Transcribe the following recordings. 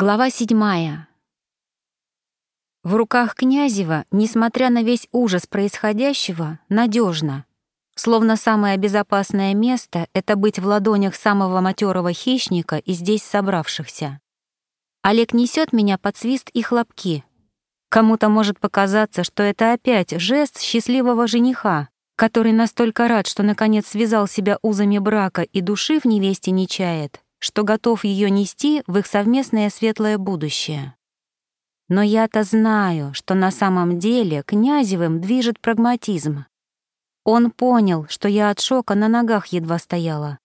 Глава седьмая. В руках Князева, несмотря на весь ужас происходящего, надежно. Словно самое безопасное место — это быть в ладонях самого матерого хищника и здесь собравшихся. Олег несет меня под свист и хлопки. Кому-то может показаться, что это опять жест счастливого жениха, который настолько рад, что наконец связал себя узами брака и души в невесте не чает — что готов ее нести в их совместное светлое будущее. Но я-то знаю, что на самом деле Князевым движет прагматизм. Он понял, что я от шока на ногах едва стояла.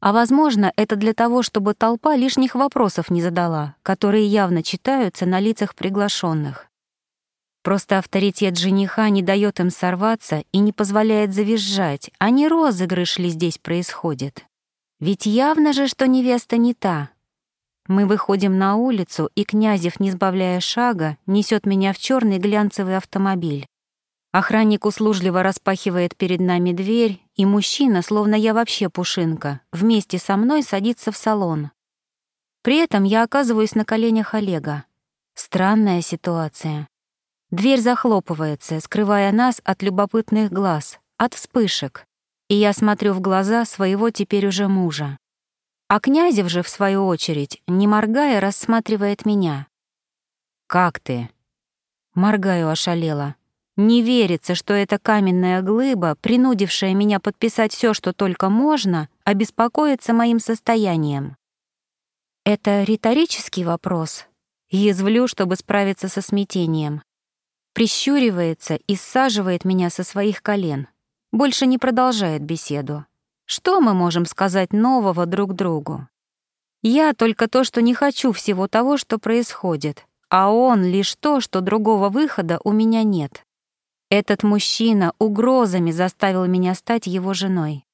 А возможно, это для того, чтобы толпа лишних вопросов не задала, которые явно читаются на лицах приглашенных. Просто авторитет жениха не дает им сорваться и не позволяет завизжать, а не розыгрыш ли здесь происходит. Ведь явно же, что невеста не та. Мы выходим на улицу, и Князев, не сбавляя шага, несет меня в черный глянцевый автомобиль. Охранник услужливо распахивает перед нами дверь, и мужчина, словно я вообще пушинка, вместе со мной садится в салон. При этом я оказываюсь на коленях Олега. Странная ситуация. Дверь захлопывается, скрывая нас от любопытных глаз, от вспышек и я смотрю в глаза своего теперь уже мужа. А Князев же, в свою очередь, не моргая, рассматривает меня. «Как ты?» Моргаю ошалела. Не верится, что эта каменная глыба, принудившая меня подписать все, что только можно, обеспокоится моим состоянием. Это риторический вопрос. Язвлю, чтобы справиться со смятением. Прищуривается и саживает меня со своих колен больше не продолжает беседу. Что мы можем сказать нового друг другу? Я только то, что не хочу всего того, что происходит, а он лишь то, что другого выхода у меня нет. Этот мужчина угрозами заставил меня стать его женой.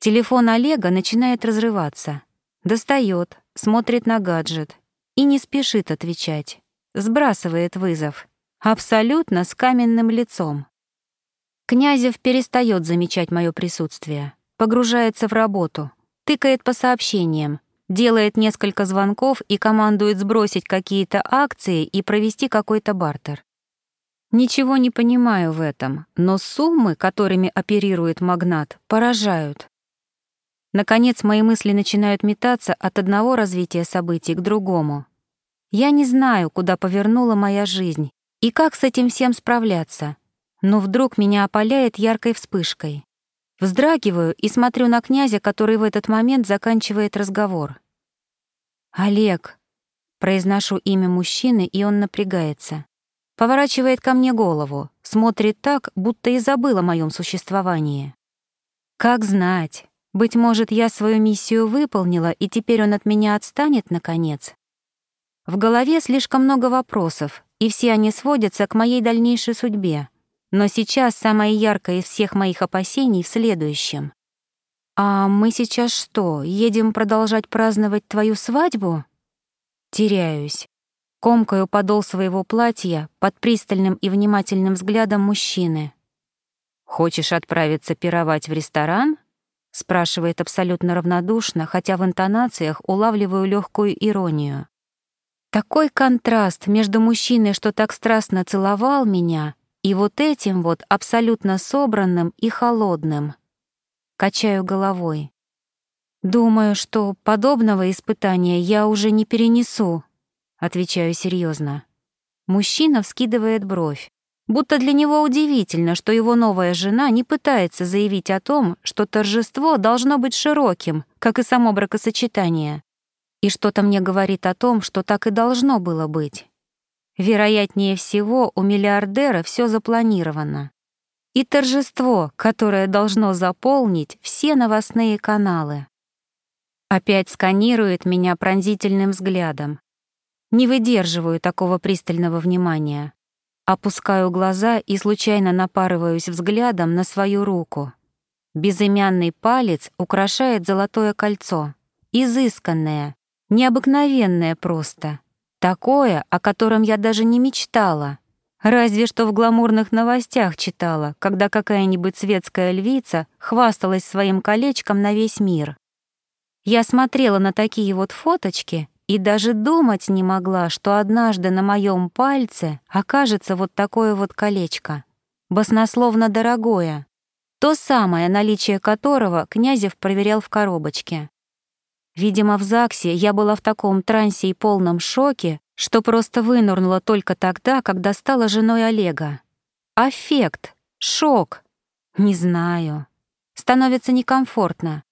Телефон Олега начинает разрываться. Достает, смотрит на гаджет и не спешит отвечать. Сбрасывает вызов. Абсолютно с каменным лицом. Князев перестает замечать мое присутствие, погружается в работу, тыкает по сообщениям, делает несколько звонков и командует сбросить какие-то акции и провести какой-то бартер. Ничего не понимаю в этом, но суммы, которыми оперирует магнат, поражают. Наконец, мои мысли начинают метаться от одного развития событий к другому. Я не знаю, куда повернула моя жизнь и как с этим всем справляться — но вдруг меня опаляет яркой вспышкой. Вздрагиваю и смотрю на князя, который в этот момент заканчивает разговор. «Олег», — произношу имя мужчины, и он напрягается. Поворачивает ко мне голову, смотрит так, будто и забыл о моем существовании. Как знать, быть может, я свою миссию выполнила, и теперь он от меня отстанет, наконец? В голове слишком много вопросов, и все они сводятся к моей дальнейшей судьбе, но сейчас самое яркое из всех моих опасений в следующем. «А мы сейчас что, едем продолжать праздновать твою свадьбу?» Теряюсь. Комкаю подол своего платья под пристальным и внимательным взглядом мужчины. «Хочешь отправиться пировать в ресторан?» — спрашивает абсолютно равнодушно, хотя в интонациях улавливаю легкую иронию. Такой контраст между мужчиной, что так страстно целовал меня, и вот этим вот абсолютно собранным и холодным. Качаю головой. Думаю, что подобного испытания я уже не перенесу, отвечаю серьезно. Мужчина вскидывает бровь, будто для него удивительно, что его новая жена не пытается заявить о том, что торжество должно быть широким, как и само бракосочетание. И что-то мне говорит о том, что так и должно было быть. Вероятнее всего, у миллиардера все запланировано. И торжество, которое должно заполнить все новостные каналы. Опять сканирует меня пронзительным взглядом. Не выдерживаю такого пристального внимания. Опускаю глаза и случайно напарываюсь взглядом на свою руку. Безымянный палец украшает золотое кольцо. Изысканное, необыкновенное просто — Такое, о котором я даже не мечтала. Разве что в гламурных новостях читала, когда какая-нибудь светская львица хвасталась своим колечком на весь мир. Я смотрела на такие вот фоточки и даже думать не могла, что однажды на моем пальце окажется вот такое вот колечко, баснословно дорогое, то самое наличие которого Князев проверял в коробочке. Видимо, в ЗАГСе я была в таком трансе и полном шоке, что просто вынурнула только тогда, когда стала женой Олега. Аффект, шок, не знаю. Становится некомфортно.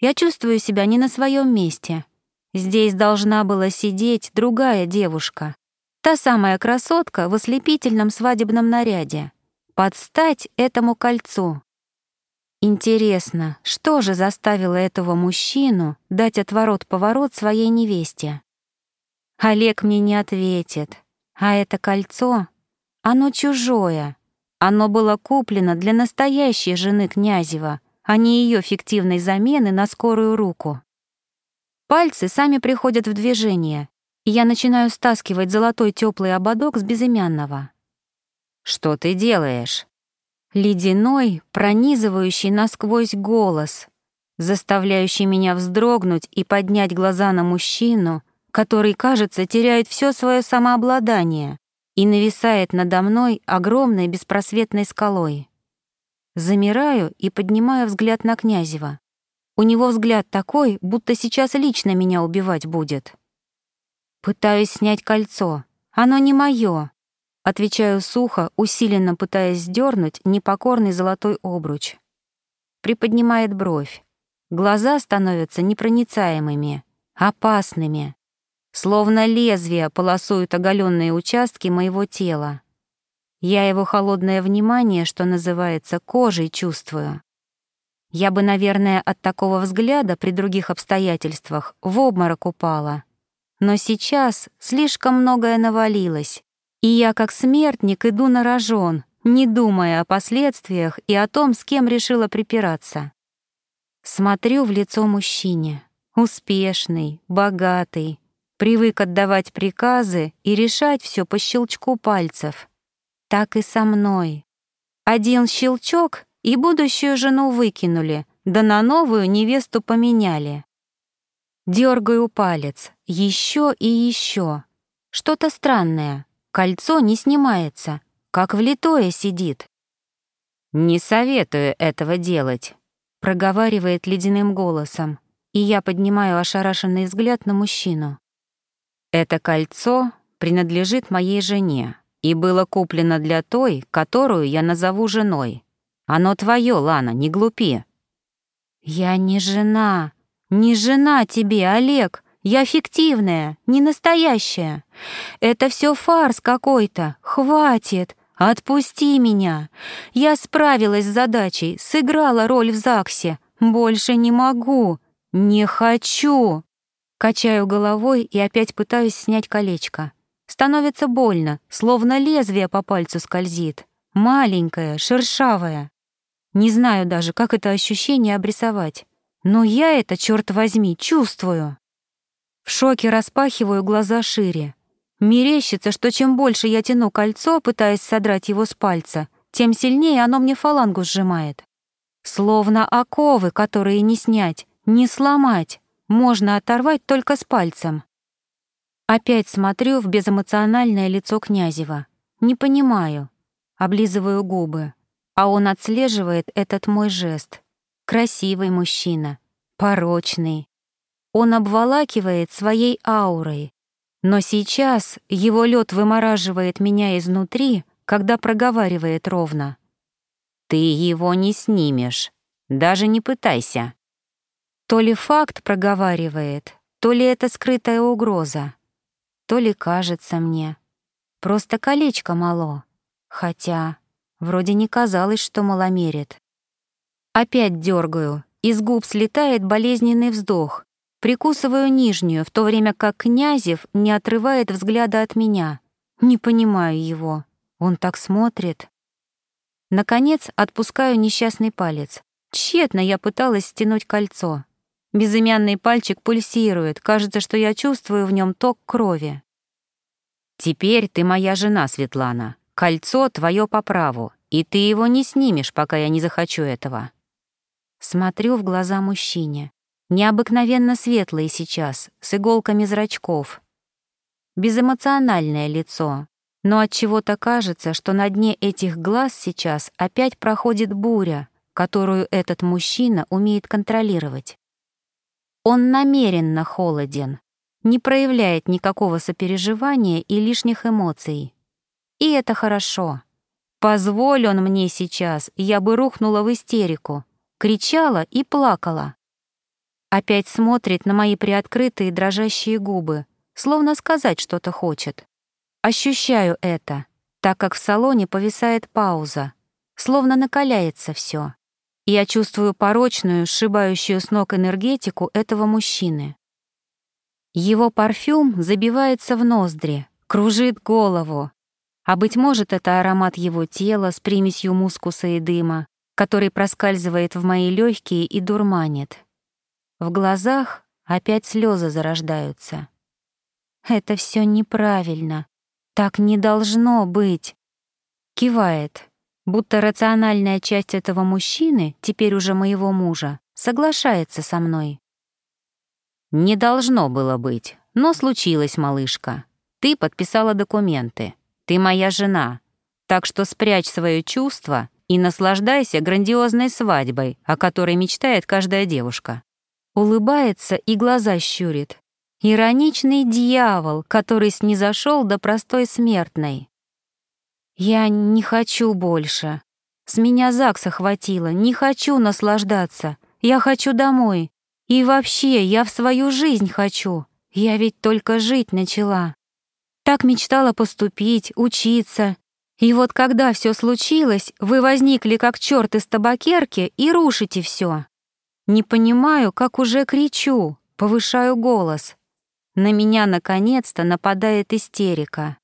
Я чувствую себя не на своем месте. Здесь должна была сидеть другая девушка. Та самая красотка в ослепительном свадебном наряде. Подстать этому кольцу. Интересно, что же заставило этого мужчину дать отворот-поворот своей невесте? Олег мне не ответит. А это кольцо, оно чужое. Оно было куплено для настоящей жены Князева, а не ее фиктивной замены на скорую руку. Пальцы сами приходят в движение, и я начинаю стаскивать золотой теплый ободок с безымянного. «Что ты делаешь?» Ледяной, пронизывающий насквозь голос, заставляющий меня вздрогнуть и поднять глаза на мужчину, который, кажется, теряет все свое самообладание и нависает надо мной огромной беспросветной скалой. Замираю и поднимаю взгляд на Князева. У него взгляд такой, будто сейчас лично меня убивать будет. Пытаюсь снять кольцо. Оно не мое. Отвечаю сухо, усиленно пытаясь сдернуть непокорный золотой обруч. Приподнимает бровь. Глаза становятся непроницаемыми, опасными. Словно лезвия полосуют оголенные участки моего тела. Я его холодное внимание, что называется, кожей чувствую. Я бы, наверное, от такого взгляда при других обстоятельствах в обморок упала. Но сейчас слишком многое навалилось, и я, как смертник, иду на рожон, не думая о последствиях и о том, с кем решила припираться. Смотрю в лицо мужчине. Успешный, богатый, привык отдавать приказы и решать все по щелчку пальцев. Так и со мной. Один щелчок, и будущую жену выкинули, да на новую невесту поменяли. Дергаю палец, еще и еще. Что-то странное, Кольцо не снимается, как влитое сидит. «Не советую этого делать», — проговаривает ледяным голосом, и я поднимаю ошарашенный взгляд на мужчину. «Это кольцо принадлежит моей жене и было куплено для той, которую я назову женой. Оно твое, Лана, не глупи». «Я не жена, не жена тебе, Олег», я фиктивная, не настоящая. Это все фарс какой-то. Хватит. Отпусти меня. Я справилась с задачей, сыграла роль в ЗАГСе. Больше не могу. Не хочу. Качаю головой и опять пытаюсь снять колечко. Становится больно, словно лезвие по пальцу скользит. Маленькое, шершавое. Не знаю даже, как это ощущение обрисовать. Но я это, черт возьми, чувствую. В шоке распахиваю глаза шире. Мерещится, что чем больше я тяну кольцо, пытаясь содрать его с пальца, тем сильнее оно мне фалангу сжимает. Словно оковы, которые не снять, не сломать, можно оторвать только с пальцем. Опять смотрю в безэмоциональное лицо Князева. Не понимаю. Облизываю губы. А он отслеживает этот мой жест. Красивый мужчина. Порочный. Он обволакивает своей аурой. Но сейчас его лед вымораживает меня изнутри, когда проговаривает ровно. «Ты его не снимешь. Даже не пытайся». То ли факт проговаривает, то ли это скрытая угроза, то ли кажется мне. Просто колечко мало. Хотя вроде не казалось, что маломерит. Опять дергаю, из губ слетает болезненный вздох, Прикусываю нижнюю, в то время как Князев не отрывает взгляда от меня. Не понимаю его. Он так смотрит. Наконец, отпускаю несчастный палец. Тщетно я пыталась стянуть кольцо. Безымянный пальчик пульсирует, кажется, что я чувствую в нем ток крови. «Теперь ты моя жена, Светлана. Кольцо твое по праву, и ты его не снимешь, пока я не захочу этого». Смотрю в глаза мужчине. Необыкновенно светлые сейчас, с иголками зрачков. Безэмоциональное лицо, но от чего то кажется, что на дне этих глаз сейчас опять проходит буря, которую этот мужчина умеет контролировать. Он намеренно холоден, не проявляет никакого сопереживания и лишних эмоций. И это хорошо. Позволь он мне сейчас, я бы рухнула в истерику, кричала и плакала. Опять смотрит на мои приоткрытые дрожащие губы, словно сказать что-то хочет. Ощущаю это, так как в салоне повисает пауза, словно накаляется все. Я чувствую порочную, сшибающую с ног энергетику этого мужчины. Его парфюм забивается в ноздри, кружит голову. А быть может, это аромат его тела с примесью мускуса и дыма, который проскальзывает в мои легкие и дурманит. В глазах опять слезы зарождаются. Это все неправильно. Так не должно быть. Кивает, будто рациональная часть этого мужчины, теперь уже моего мужа, соглашается со мной. «Не должно было быть, но случилось, малышка. Ты подписала документы. Ты моя жена. Так что спрячь свои чувства и наслаждайся грандиозной свадьбой, о которой мечтает каждая девушка». Улыбается и глаза щурит. Ироничный дьявол, который снизошел до простой смертной. Я не хочу больше. С меня ЗАГСа хватило, не хочу наслаждаться. Я хочу домой. И вообще, я в свою жизнь хочу. Я ведь только жить начала. Так мечтала поступить, учиться. И вот когда все случилось, вы возникли как черт из табакерки и рушите все. Не понимаю, как уже кричу, повышаю голос. На меня наконец-то нападает истерика.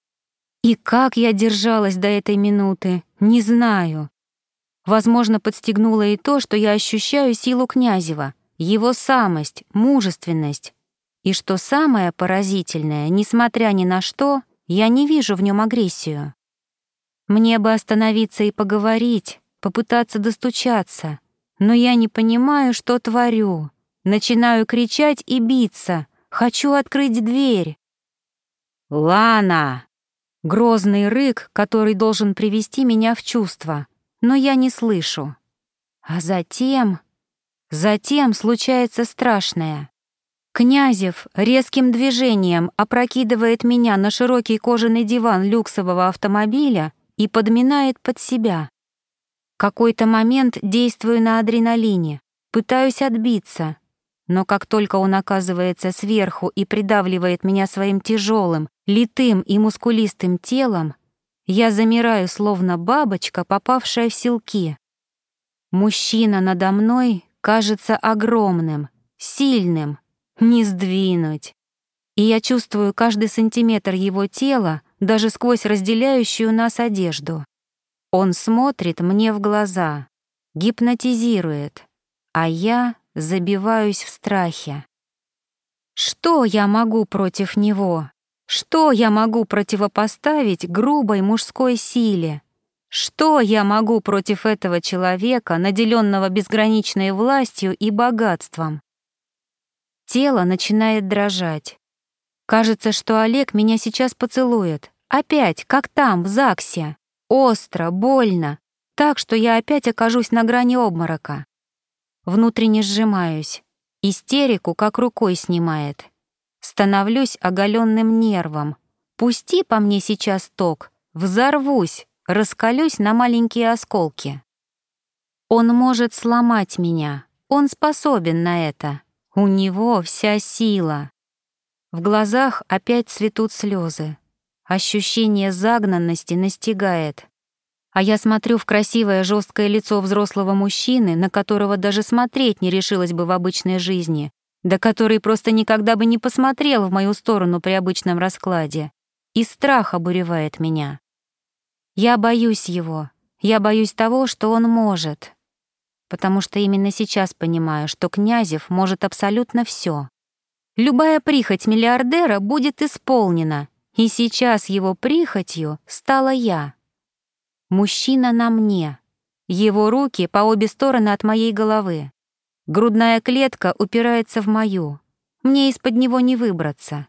И как я держалась до этой минуты, не знаю. Возможно, подстегнуло и то, что я ощущаю силу Князева, его самость, мужественность. И что самое поразительное, несмотря ни на что, я не вижу в нем агрессию. Мне бы остановиться и поговорить, попытаться достучаться, но я не понимаю, что творю. Начинаю кричать и биться, хочу открыть дверь. «Лана!» Грозный рык, который должен привести меня в чувство, но я не слышу. А затем... Затем случается страшное. Князев резким движением опрокидывает меня на широкий кожаный диван люксового автомобиля и подминает под себя. Какой-то момент действую на адреналине, пытаюсь отбиться, но как только он оказывается сверху и придавливает меня своим тяжелым, литым и мускулистым телом, я замираю, словно бабочка, попавшая в селки. Мужчина надо мной кажется огромным, сильным, не сдвинуть. И я чувствую каждый сантиметр его тела даже сквозь разделяющую нас одежду. Он смотрит мне в глаза, гипнотизирует, а я забиваюсь в страхе. Что я могу против него? Что я могу противопоставить грубой мужской силе? Что я могу против этого человека, наделенного безграничной властью и богатством? Тело начинает дрожать. Кажется, что Олег меня сейчас поцелует. Опять, как там, в ЗАГСе. Остро, больно. Так, что я опять окажусь на грани обморока. Внутренне сжимаюсь. Истерику как рукой снимает. Становлюсь оголенным нервом. Пусти по мне сейчас ток, взорвусь, раскалюсь на маленькие осколки. Он может сломать меня, он способен на это. У него вся сила. В глазах опять цветут слезы. Ощущение загнанности настигает. А я смотрю в красивое жесткое лицо взрослого мужчины, на которого даже смотреть не решилась бы в обычной жизни, да который просто никогда бы не посмотрел в мою сторону при обычном раскладе. И страх обуревает меня. Я боюсь его, я боюсь того, что он может. Потому что именно сейчас понимаю, что Князев может абсолютно все. Любая прихоть миллиардера будет исполнена, и сейчас его прихотью стала я. Мужчина на мне, его руки по обе стороны от моей головы. Грудная клетка упирается в мою. Мне из-под него не выбраться.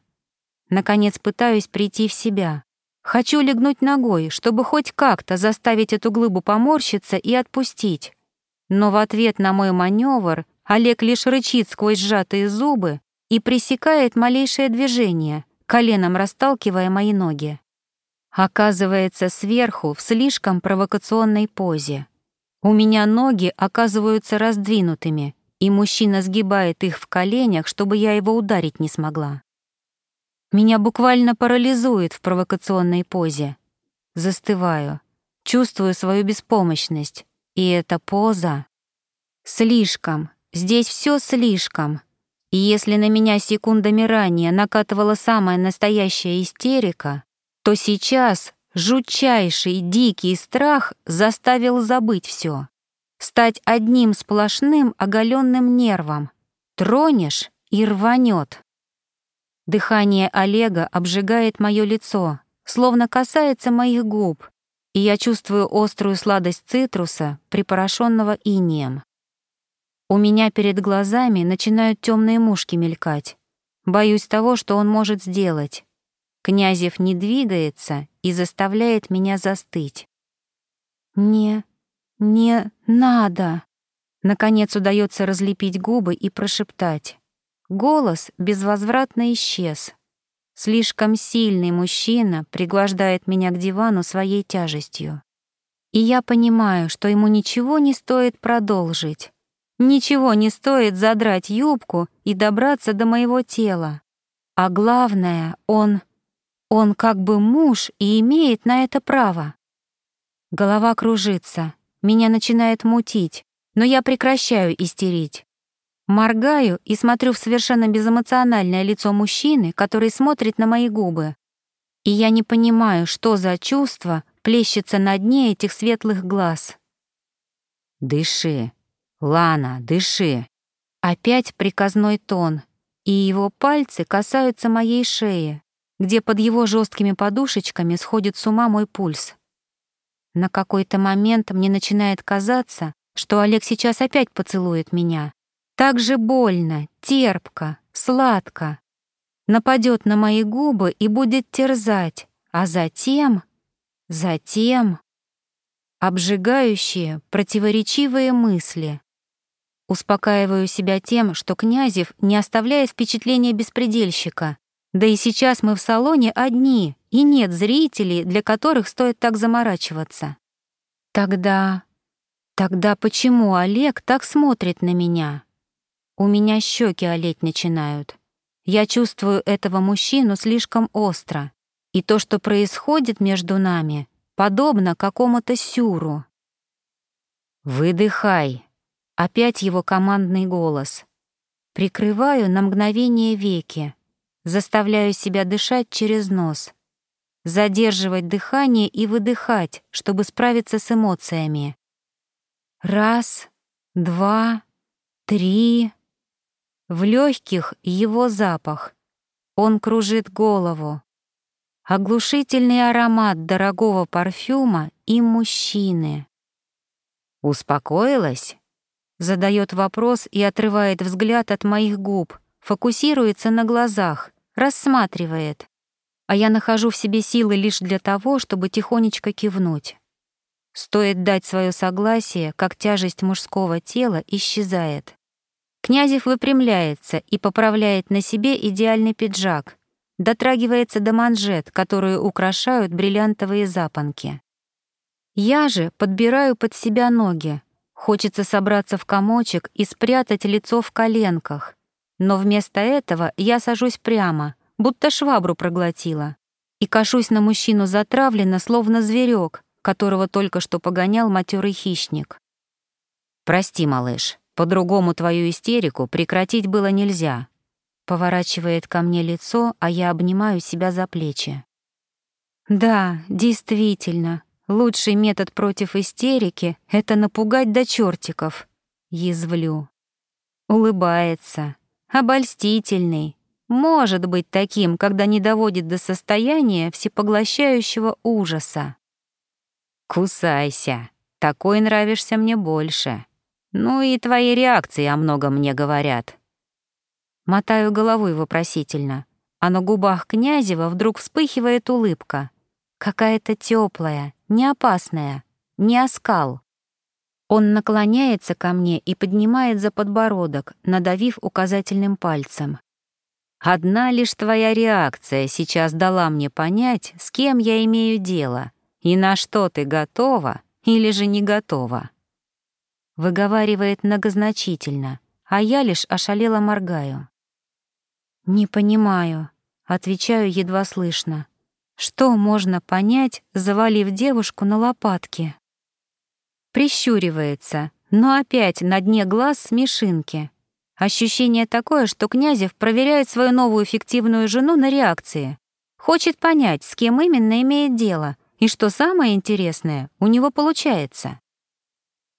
Наконец пытаюсь прийти в себя. Хочу легнуть ногой, чтобы хоть как-то заставить эту глыбу поморщиться и отпустить. Но в ответ на мой маневр Олег лишь рычит сквозь сжатые зубы и пресекает малейшее движение, коленом расталкивая мои ноги. Оказывается сверху в слишком провокационной позе. У меня ноги оказываются раздвинутыми, и мужчина сгибает их в коленях, чтобы я его ударить не смогла. Меня буквально парализует в провокационной позе. Застываю, чувствую свою беспомощность. И эта поза... Слишком. Здесь все слишком. И если на меня секундами ранее накатывала самая настоящая истерика, то сейчас жутчайший дикий страх заставил забыть все, стать одним сплошным оголенным нервом. Тронешь и рванет. Дыхание Олега обжигает мое лицо, словно касается моих губ, и я чувствую острую сладость цитруса, припорошенного инеем. У меня перед глазами начинают темные мушки мелькать. Боюсь того, что он может сделать. Князев не двигается и заставляет меня застыть. «Не, не надо!» Наконец удается разлепить губы и прошептать. Голос безвозвратно исчез. Слишком сильный мужчина пригвождает меня к дивану своей тяжестью. И я понимаю, что ему ничего не стоит продолжить. Ничего не стоит задрать юбку и добраться до моего тела. А главное, он... Он как бы муж и имеет на это право. Голова кружится, меня начинает мутить, но я прекращаю истерить. Моргаю и смотрю в совершенно безэмоциональное лицо мужчины, который смотрит на мои губы. И я не понимаю, что за чувство плещется на дне этих светлых глаз. «Дыши, Лана, дыши!» Опять приказной тон, и его пальцы касаются моей шеи, где под его жесткими подушечками сходит с ума мой пульс. На какой-то момент мне начинает казаться, что Олег сейчас опять поцелует меня. Так же больно, терпко, сладко. Нападет на мои губы и будет терзать, а затем... Затем... Обжигающие, противоречивые мысли. Успокаиваю себя тем, что Князев не оставляет впечатления беспредельщика. Да и сейчас мы в салоне одни, и нет зрителей, для которых стоит так заморачиваться. Тогда... Тогда почему Олег так смотрит на меня? У меня щеки олеть начинают. Я чувствую этого мужчину слишком остро, и то, что происходит между нами, подобно какому-то сюру. «Выдыхай!» Опять его командный голос. Прикрываю на мгновение веки, заставляю себя дышать через нос, задерживать дыхание и выдыхать, чтобы справиться с эмоциями. Раз, два, три... В легких его запах. Он кружит голову. Оглушительный аромат дорогого парфюма и мужчины. «Успокоилась?» Задает вопрос и отрывает взгляд от моих губ, фокусируется на глазах, рассматривает. А я нахожу в себе силы лишь для того, чтобы тихонечко кивнуть. Стоит дать свое согласие, как тяжесть мужского тела исчезает. Князев выпрямляется и поправляет на себе идеальный пиджак, дотрагивается до манжет, которые украшают бриллиантовые запонки. Я же подбираю под себя ноги. Хочется собраться в комочек и спрятать лицо в коленках. Но вместо этого я сажусь прямо, будто швабру проглотила, и кашусь на мужчину затравленно, словно зверек, которого только что погонял матерый хищник. «Прости, малыш», по-другому твою истерику прекратить было нельзя. Поворачивает ко мне лицо, а я обнимаю себя за плечи. Да, действительно, лучший метод против истерики — это напугать до чертиков. Язвлю. Улыбается. Обольстительный. Может быть таким, когда не доводит до состояния всепоглощающего ужаса. «Кусайся. Такой нравишься мне больше», Ну и твои реакции о многом мне говорят. Мотаю головой вопросительно, а на губах Князева вдруг вспыхивает улыбка. Какая-то теплая, не опасная, не оскал. Он наклоняется ко мне и поднимает за подбородок, надавив указательным пальцем. Одна лишь твоя реакция сейчас дала мне понять, с кем я имею дело и на что ты готова или же не готова. Выговаривает многозначительно, а я лишь ошалело моргаю. «Не понимаю», — отвечаю едва слышно. «Что можно понять, завалив девушку на лопатки?» Прищуривается, но опять на дне глаз смешинки. Ощущение такое, что Князев проверяет свою новую фиктивную жену на реакции. Хочет понять, с кем именно имеет дело, и что самое интересное, у него получается.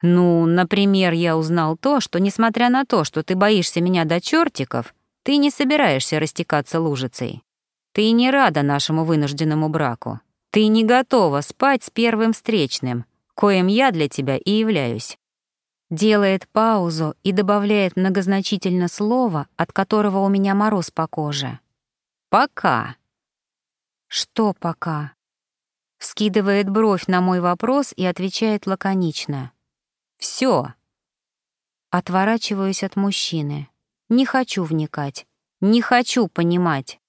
Ну, например, я узнал то, что, несмотря на то, что ты боишься меня до чертиков, ты не собираешься растекаться лужицей. Ты не рада нашему вынужденному браку. Ты не готова спать с первым встречным, коим я для тебя и являюсь. Делает паузу и добавляет многозначительно слово, от которого у меня мороз по коже. «Пока». «Что пока?» Вскидывает бровь на мой вопрос и отвечает лаконично. «Всё». Отворачиваюсь от мужчины. Не хочу вникать. Не хочу понимать.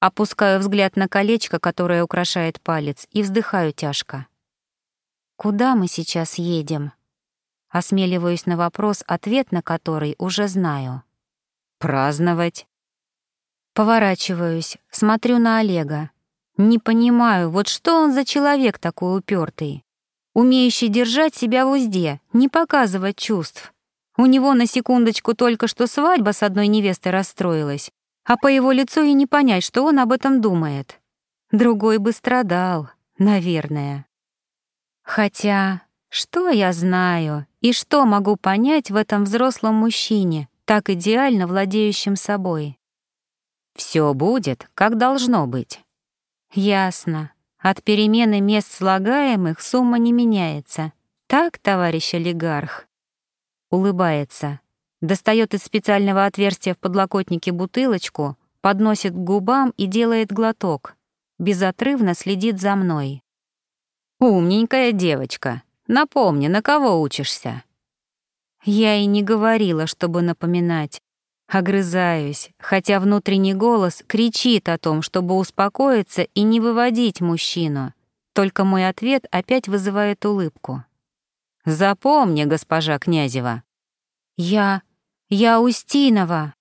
Опускаю взгляд на колечко, которое украшает палец, и вздыхаю тяжко. «Куда мы сейчас едем?» Осмеливаюсь на вопрос, ответ на который уже знаю. «Праздновать». Поворачиваюсь, смотрю на Олега. Не понимаю, вот что он за человек такой упертый, умеющий держать себя в узде, не показывать чувств. У него на секундочку только что свадьба с одной невестой расстроилась, а по его лицу и не понять, что он об этом думает. Другой бы страдал, наверное. Хотя, что я знаю и что могу понять в этом взрослом мужчине, так идеально владеющем собой? Все будет, как должно быть. Ясно. От перемены мест слагаемых сумма не меняется. Так, товарищ олигарх? Улыбается. Достает из специального отверстия в подлокотнике бутылочку, подносит к губам и делает глоток. Безотрывно следит за мной. «Умненькая девочка. Напомни, на кого учишься?» Я и не говорила, чтобы напоминать. Огрызаюсь, хотя внутренний голос кричит о том, чтобы успокоиться и не выводить мужчину. Только мой ответ опять вызывает улыбку. «Запомни, госпожа Князева». «Я... я Устинова».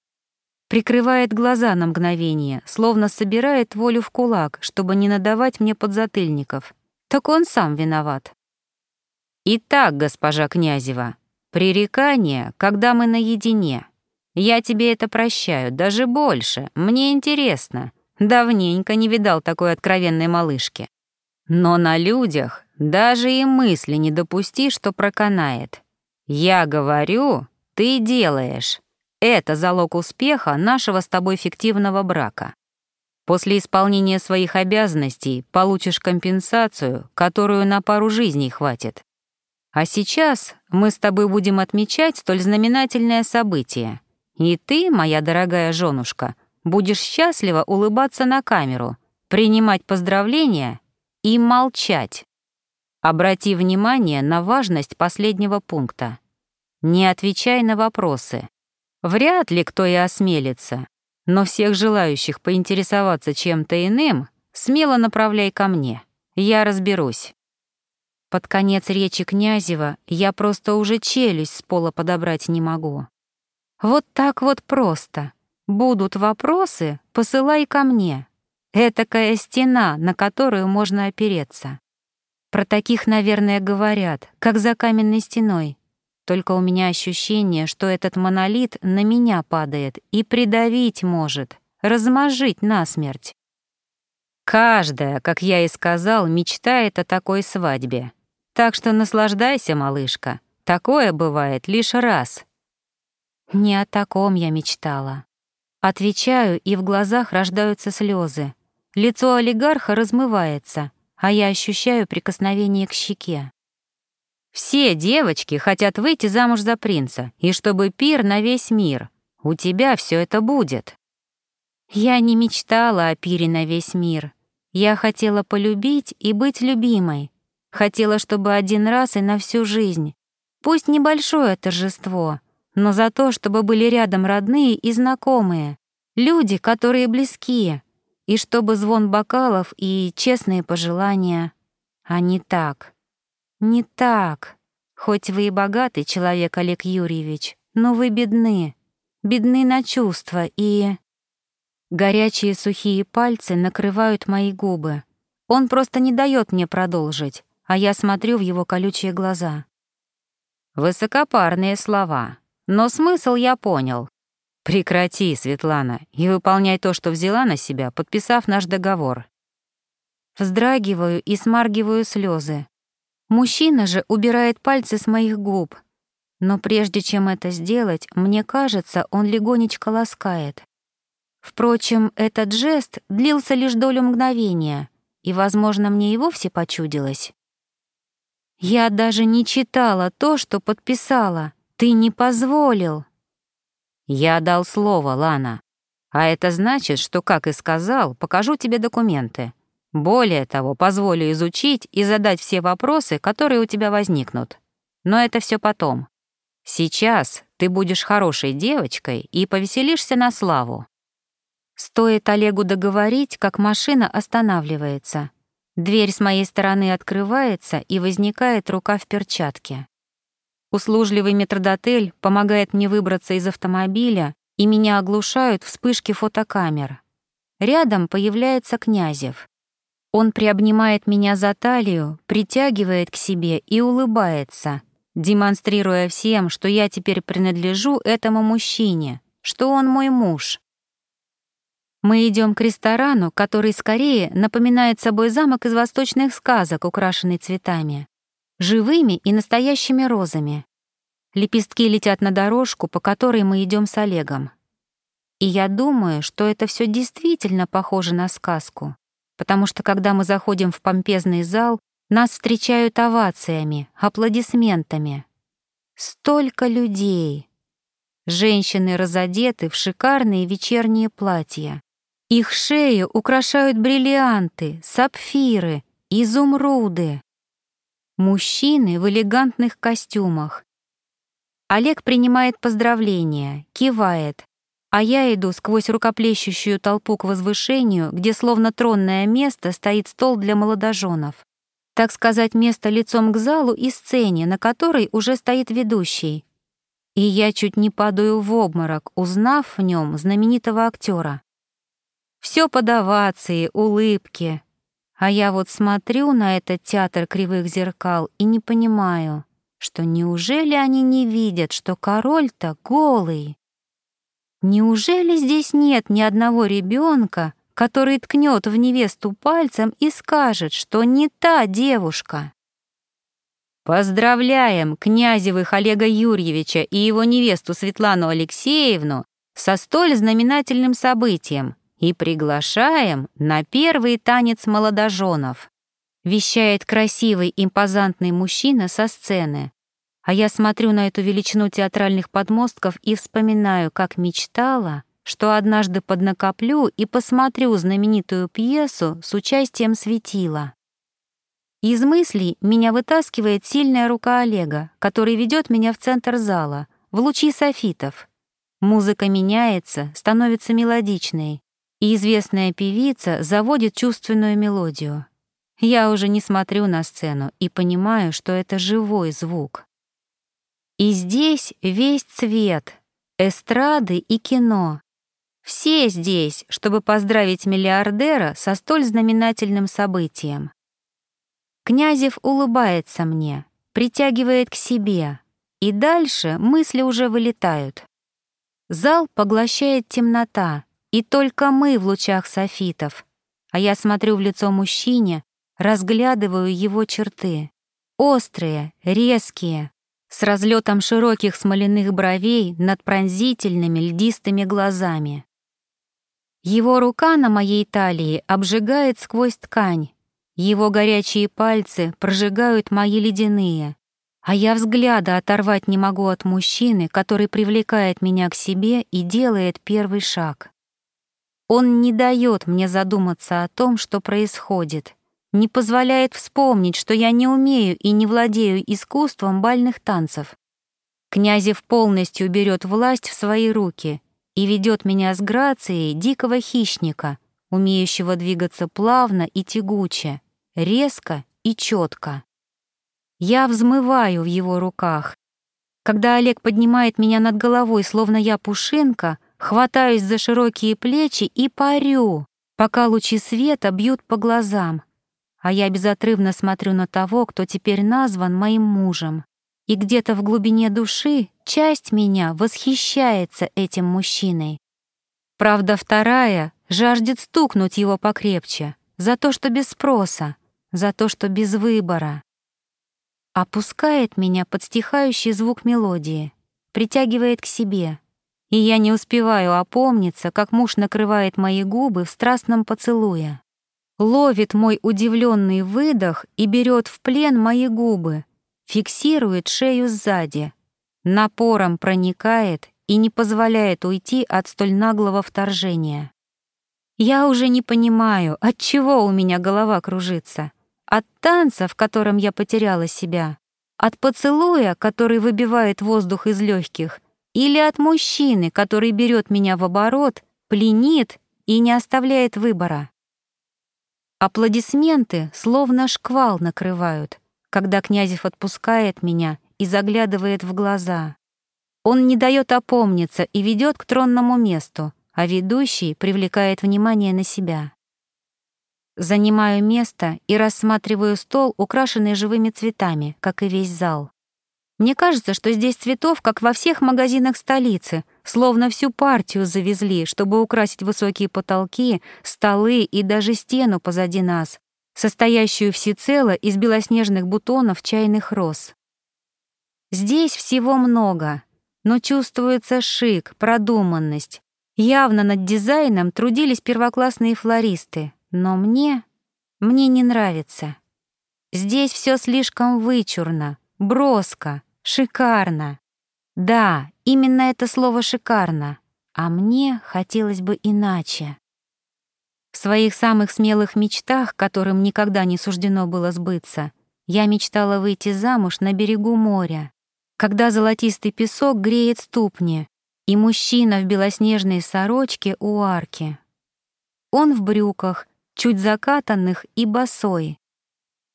Прикрывает глаза на мгновение, словно собирает волю в кулак, чтобы не надавать мне подзатыльников. Так он сам виноват. Итак, госпожа Князева, пререкание, когда мы наедине. Я тебе это прощаю, даже больше. Мне интересно. Давненько не видал такой откровенной малышки. Но на людях даже и мысли не допусти, что проканает. Я говорю, ты делаешь. Это залог успеха нашего с тобой фиктивного брака. После исполнения своих обязанностей получишь компенсацию, которую на пару жизней хватит. А сейчас мы с тобой будем отмечать столь знаменательное событие. И ты, моя дорогая женушка, будешь счастливо улыбаться на камеру, принимать поздравления и молчать. Обрати внимание на важность последнего пункта. Не отвечай на вопросы. Вряд ли кто и осмелится, но всех желающих поинтересоваться чем-то иным смело направляй ко мне. Я разберусь. Под конец речи Князева я просто уже челюсть с пола подобрать не могу. Вот так вот просто. Будут вопросы, посылай ко мне. Этакая стена, на которую можно опереться. Про таких, наверное, говорят, как за каменной стеной. Только у меня ощущение, что этот монолит на меня падает и придавить может, размажить насмерть. Каждая, как я и сказал, мечтает о такой свадьбе. Так что наслаждайся, малышка. Такое бывает лишь раз. Не о таком я мечтала. Отвечаю, и в глазах рождаются слезы. Лицо олигарха размывается, а я ощущаю прикосновение к щеке. Все девочки хотят выйти замуж за принца, и чтобы пир на весь мир. У тебя все это будет. Я не мечтала о пире на весь мир. Я хотела полюбить и быть любимой. Хотела, чтобы один раз и на всю жизнь. Пусть небольшое торжество, но за то, чтобы были рядом родные и знакомые, люди, которые близкие, и чтобы звон бокалов и честные пожелания. А не так. Не так. Хоть вы и богатый человек, Олег Юрьевич, но вы бедны. Бедны на чувства и... Горячие сухие пальцы накрывают мои губы. Он просто не дает мне продолжить, а я смотрю в его колючие глаза. Высокопарные слова, но смысл я понял. Прекрати, Светлана, и выполняй то, что взяла на себя, подписав наш договор. Вздрагиваю и смаргиваю слезы. Мужчина же убирает пальцы с моих губ. Но прежде чем это сделать, мне кажется, он легонечко ласкает. Впрочем, этот жест длился лишь долю мгновения, и, возможно, мне и вовсе почудилось. Я даже не читала то, что подписала. Ты не позволил. Я дал слово, Лана. А это значит, что, как и сказал, покажу тебе документы. Более того, позволю изучить и задать все вопросы, которые у тебя возникнут. Но это все потом. Сейчас ты будешь хорошей девочкой и повеселишься на славу. Стоит Олегу договорить, как машина останавливается. Дверь с моей стороны открывается, и возникает рука в перчатке. Услужливый метрдотель помогает мне выбраться из автомобиля, и меня оглушают вспышки фотокамер. Рядом появляется Князев. Он приобнимает меня за талию, притягивает к себе и улыбается, демонстрируя всем, что я теперь принадлежу этому мужчине, что он мой муж. Мы идем к ресторану, который скорее напоминает собой замок из восточных сказок, украшенный цветами. Живыми и настоящими розами. Лепестки летят на дорожку, по которой мы идем с Олегом. И я думаю, что это все действительно похоже на сказку, потому что когда мы заходим в помпезный зал, нас встречают овациями, аплодисментами. Столько людей. Женщины разодеты в шикарные вечерние платья. Их шеи украшают бриллианты, сапфиры, изумруды. Мужчины в элегантных костюмах. Олег принимает поздравления, кивает, а я иду сквозь рукоплещущую толпу к возвышению, где словно тронное место стоит стол для молодоженов. Так сказать, место лицом к залу и сцене, на которой уже стоит ведущий. И я чуть не падаю в обморок, узнав в нем знаменитого актера. Все под овации, улыбки. А я вот смотрю на этот театр кривых зеркал и не понимаю, что неужели они не видят, что король-то голый? Неужели здесь нет ни одного ребенка, который ткнет в невесту пальцем и скажет, что не та девушка? Поздравляем Князевых Олега Юрьевича и его невесту Светлану Алексеевну со столь знаменательным событием и приглашаем на первый танец молодоженов», вещает красивый импозантный мужчина со сцены. А я смотрю на эту величину театральных подмостков и вспоминаю, как мечтала, что однажды поднакоплю и посмотрю знаменитую пьесу с участием светила. Из мыслей меня вытаскивает сильная рука Олега, который ведет меня в центр зала, в лучи софитов. Музыка меняется, становится мелодичной и известная певица заводит чувственную мелодию. Я уже не смотрю на сцену и понимаю, что это живой звук. И здесь весь цвет, эстрады и кино. Все здесь, чтобы поздравить миллиардера со столь знаменательным событием. Князев улыбается мне, притягивает к себе, и дальше мысли уже вылетают. Зал поглощает темнота, и только мы в лучах софитов. А я смотрю в лицо мужчине, разглядываю его черты. Острые, резкие, с разлетом широких смоляных бровей над пронзительными льдистыми глазами. Его рука на моей талии обжигает сквозь ткань. Его горячие пальцы прожигают мои ледяные, А я взгляда оторвать не могу от мужчины, который привлекает меня к себе и делает первый шаг. Он не дает мне задуматься о том, что происходит, не позволяет вспомнить, что я не умею и не владею искусством бальных танцев. Князев полностью берет власть в свои руки и ведет меня с грацией дикого хищника, умеющего двигаться плавно и тягуче, резко и четко. Я взмываю в его руках. Когда Олег поднимает меня над головой, словно я пушинка, хватаюсь за широкие плечи и парю, пока лучи света бьют по глазам. А я безотрывно смотрю на того, кто теперь назван моим мужем. И где-то в глубине души часть меня восхищается этим мужчиной. Правда, вторая жаждет стукнуть его покрепче, за то, что без спроса, за то, что без выбора. Опускает меня под стихающий звук мелодии, притягивает к себе — и я не успеваю опомниться, как муж накрывает мои губы в страстном поцелуе. Ловит мой удивленный выдох и берет в плен мои губы, фиксирует шею сзади, напором проникает и не позволяет уйти от столь наглого вторжения. Я уже не понимаю, от чего у меня голова кружится. От танца, в котором я потеряла себя, от поцелуя, который выбивает воздух из легких, или от мужчины, который берет меня в оборот, пленит и не оставляет выбора. Аплодисменты словно шквал накрывают, когда Князев отпускает меня и заглядывает в глаза. Он не дает опомниться и ведет к тронному месту, а ведущий привлекает внимание на себя. Занимаю место и рассматриваю стол, украшенный живыми цветами, как и весь зал. Мне кажется, что здесь цветов, как во всех магазинах столицы, словно всю партию завезли, чтобы украсить высокие потолки, столы и даже стену позади нас, состоящую всецело из белоснежных бутонов чайных роз. Здесь всего много, но чувствуется шик, продуманность. Явно над дизайном трудились первоклассные флористы, но мне... мне не нравится. Здесь все слишком вычурно, броско, Шикарно. Да, именно это слово «шикарно». А мне хотелось бы иначе. В своих самых смелых мечтах, которым никогда не суждено было сбыться, я мечтала выйти замуж на берегу моря, когда золотистый песок греет ступни, и мужчина в белоснежной сорочке у арки. Он в брюках, чуть закатанных и босой.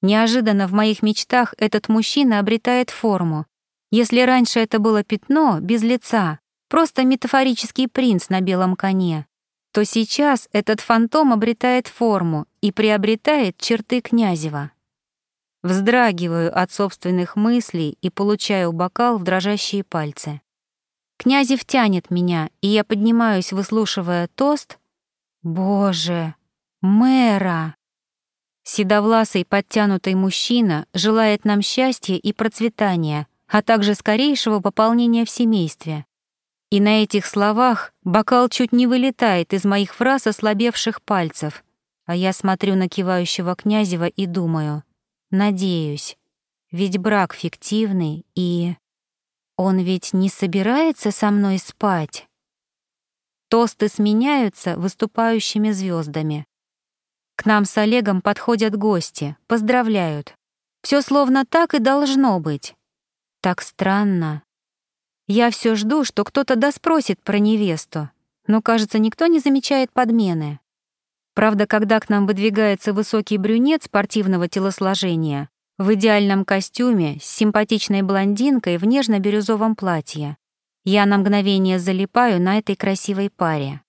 Неожиданно в моих мечтах этот мужчина обретает форму, если раньше это было пятно без лица, просто метафорический принц на белом коне, то сейчас этот фантом обретает форму и приобретает черты Князева. Вздрагиваю от собственных мыслей и получаю бокал в дрожащие пальцы. Князев тянет меня, и я поднимаюсь, выслушивая тост. «Боже, мэра!» Седовласый подтянутый мужчина желает нам счастья и процветания, а также скорейшего пополнения в семействе. И на этих словах бокал чуть не вылетает из моих фраз ослабевших пальцев, а я смотрю на кивающего Князева и думаю, надеюсь, ведь брак фиктивный и... Он ведь не собирается со мной спать? Тосты сменяются выступающими звездами. К нам с Олегом подходят гости, поздравляют. Все словно так и должно быть. Так странно. Я все жду, что кто-то доспросит про невесту, но, кажется, никто не замечает подмены. Правда, когда к нам выдвигается высокий брюнет спортивного телосложения, в идеальном костюме, с симпатичной блондинкой в нежно-бирюзовом платье, я на мгновение залипаю на этой красивой паре.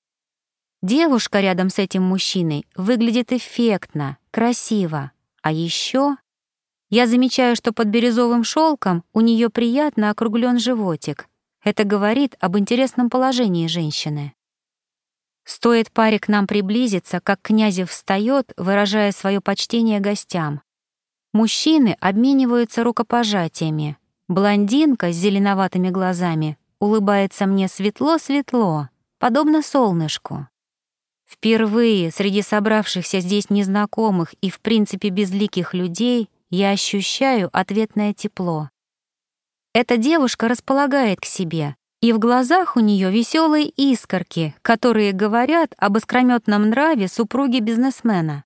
Девушка рядом с этим мужчиной выглядит эффектно, красиво, а еще я замечаю, что под бирюзовым шелком у нее приятно округлен животик. Это говорит об интересном положении женщины. Стоит паре к нам приблизиться, как Князев встает, выражая свое почтение гостям. Мужчины обмениваются рукопожатиями. Блондинка с зеленоватыми глазами улыбается мне светло-светло, подобно солнышку. Впервые среди собравшихся здесь незнакомых и в принципе безликих людей я ощущаю ответное тепло. Эта девушка располагает к себе, и в глазах у нее веселые искорки, которые говорят об искрометном нраве супруги бизнесмена.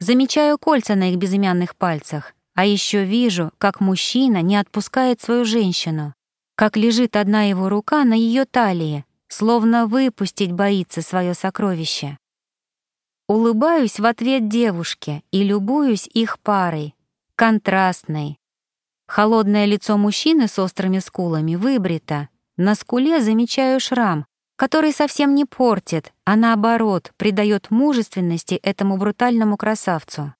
Замечаю кольца на их безымянных пальцах, а еще вижу, как мужчина не отпускает свою женщину, как лежит одна его рука на ее талии, словно выпустить боится свое сокровище. Улыбаюсь в ответ девушке и любуюсь их парой, контрастной. Холодное лицо мужчины с острыми скулами выбрито, на скуле замечаю шрам, который совсем не портит, а наоборот придает мужественности этому брутальному красавцу.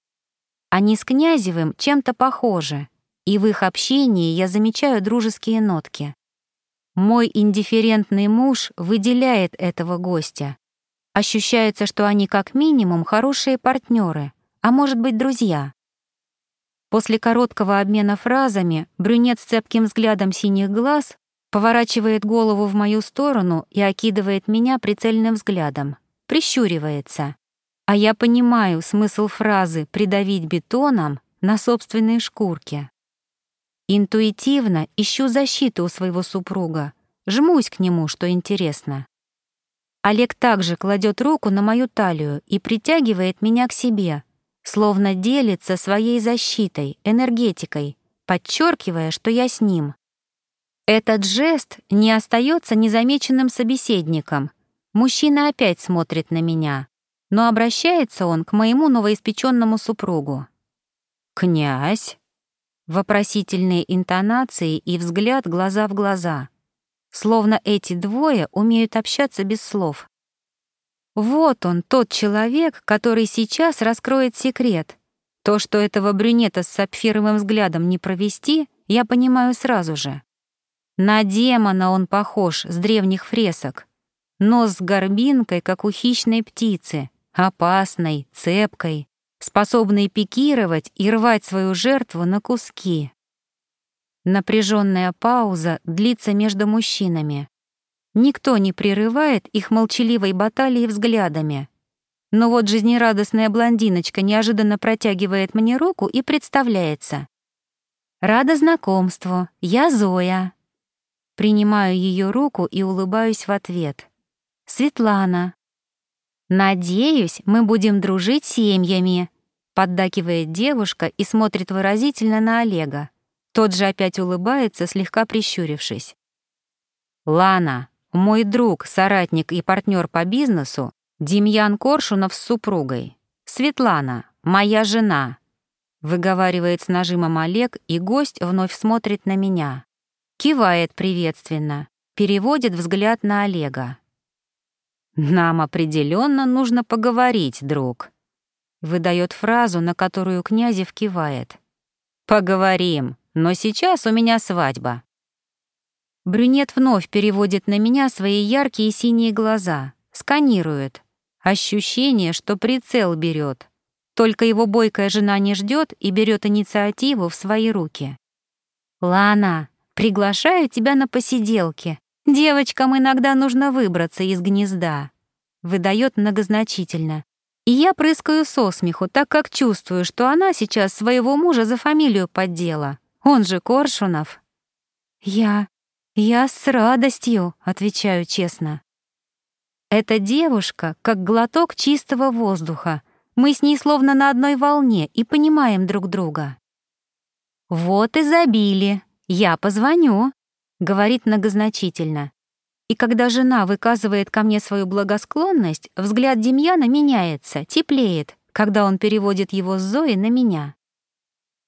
Они с Князевым чем-то похожи, и в их общении я замечаю дружеские нотки. Мой индифферентный муж выделяет этого гостя. Ощущается, что они как минимум хорошие партнеры, а может быть друзья. После короткого обмена фразами брюнет с цепким взглядом синих глаз поворачивает голову в мою сторону и окидывает меня прицельным взглядом, прищуривается. А я понимаю смысл фразы «придавить бетоном» на собственной шкурке. Интуитивно ищу защиту у своего супруга, жмусь к нему, что интересно. Олег также кладет руку на мою талию и притягивает меня к себе, словно делится своей защитой, энергетикой, подчеркивая, что я с ним. Этот жест не остается незамеченным собеседником. Мужчина опять смотрит на меня, но обращается он к моему новоиспеченному супругу. «Князь?» Вопросительные интонации и взгляд глаза в глаза. Словно эти двое умеют общаться без слов. Вот он, тот человек, который сейчас раскроет секрет. То, что этого брюнета с сапфировым взглядом не провести, я понимаю сразу же. На демона он похож с древних фресок. Нос с горбинкой, как у хищной птицы, опасной, цепкой, способной пикировать и рвать свою жертву на куски. Напряженная пауза длится между мужчинами. Никто не прерывает их молчаливой баталии взглядами. Но вот жизнерадостная блондиночка неожиданно протягивает мне руку и представляется. «Рада знакомству, я Зоя». Принимаю ее руку и улыбаюсь в ответ. «Светлана». «Надеюсь, мы будем дружить семьями», — поддакивает девушка и смотрит выразительно на Олега. Тот же опять улыбается, слегка прищурившись. «Лана, мой друг, соратник и партнер по бизнесу Демьян Коршунов с супругой. Светлана, моя жена», — выговаривает с нажимом Олег, и гость вновь смотрит на меня. Кивает приветственно, переводит взгляд на Олега. «Нам определенно нужно поговорить, друг», — выдает фразу, на которую Князев кивает. «Поговорим, но сейчас у меня свадьба». Брюнет вновь переводит на меня свои яркие синие глаза, сканирует. Ощущение, что прицел берет. Только его бойкая жена не ждет и берет инициативу в свои руки. «Лана, Приглашаю тебя на посиделки. Девочкам иногда нужно выбраться из гнезда. Выдает многозначительно. И я прыскаю со смеху, так как чувствую, что она сейчас своего мужа за фамилию поддела. Он же Коршунов. Я... я с радостью, отвечаю честно. Эта девушка как глоток чистого воздуха. Мы с ней словно на одной волне и понимаем друг друга. Вот и забили, «Я позвоню», — говорит многозначительно. И когда жена выказывает ко мне свою благосклонность, взгляд Демьяна меняется, теплеет, когда он переводит его с Зои на меня.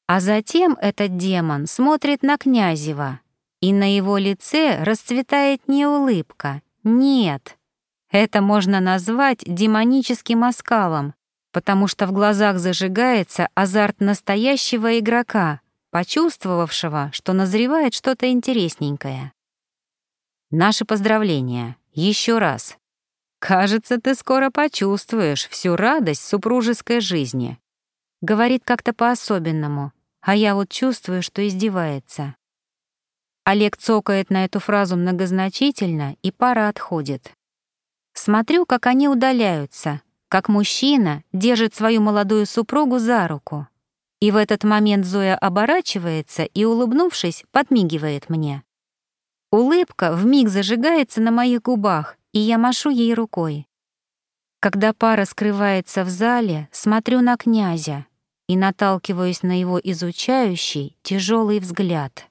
А затем этот демон смотрит на Князева, и на его лице расцветает не улыбка, нет. Это можно назвать демоническим оскалом, потому что в глазах зажигается азарт настоящего игрока, почувствовавшего, что назревает что-то интересненькое. Наши поздравления. Еще раз. Кажется, ты скоро почувствуешь всю радость супружеской жизни. Говорит как-то по-особенному, а я вот чувствую, что издевается. Олег цокает на эту фразу многозначительно, и пара отходит. Смотрю, как они удаляются, как мужчина держит свою молодую супругу за руку. И в этот момент Зоя оборачивается и, улыбнувшись, подмигивает мне. Улыбка вмиг зажигается на моих губах, и я машу ей рукой. Когда пара скрывается в зале, смотрю на князя и наталкиваюсь на его изучающий, тяжелый взгляд.